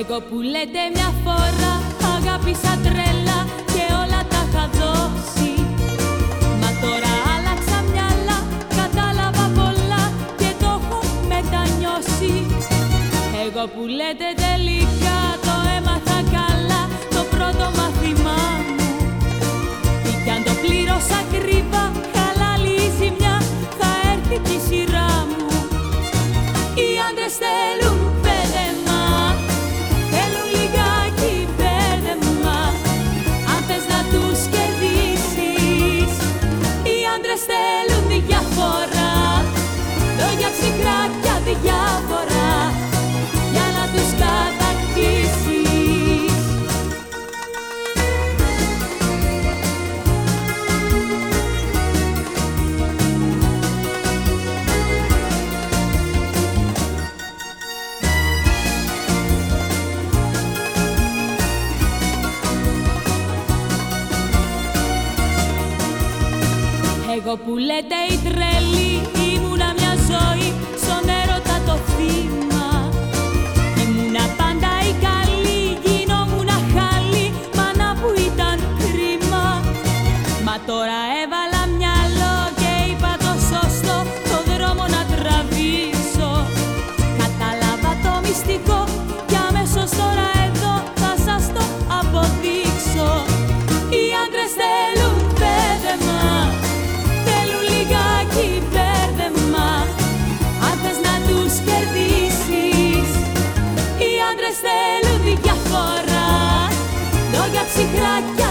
Εγώ που λέτε μια φορά αγάπησα τρέλα και όλα τα είχα δώσει. Μα τώρα άλλαξα μυαλά, κατάλαβα πολλά και το έχω μετανιώσει. Εγώ που λέτε τελικά το έμαθα καλά το πρώτο μάθημά μου. Κι αν το πλήρωσα κρύβα, χαλάλη η ζημιά θα έρθει και η σειρά μου. Οι άντρες θέλουν εγώ που λέτε η τρελή ήμουνα μια ζωή στον έρωτα το θύμα Ήμουνα πάντα η καλή, γινόμουνα χαλή μάνα που ήταν κρίμα. Μα τώρα всі.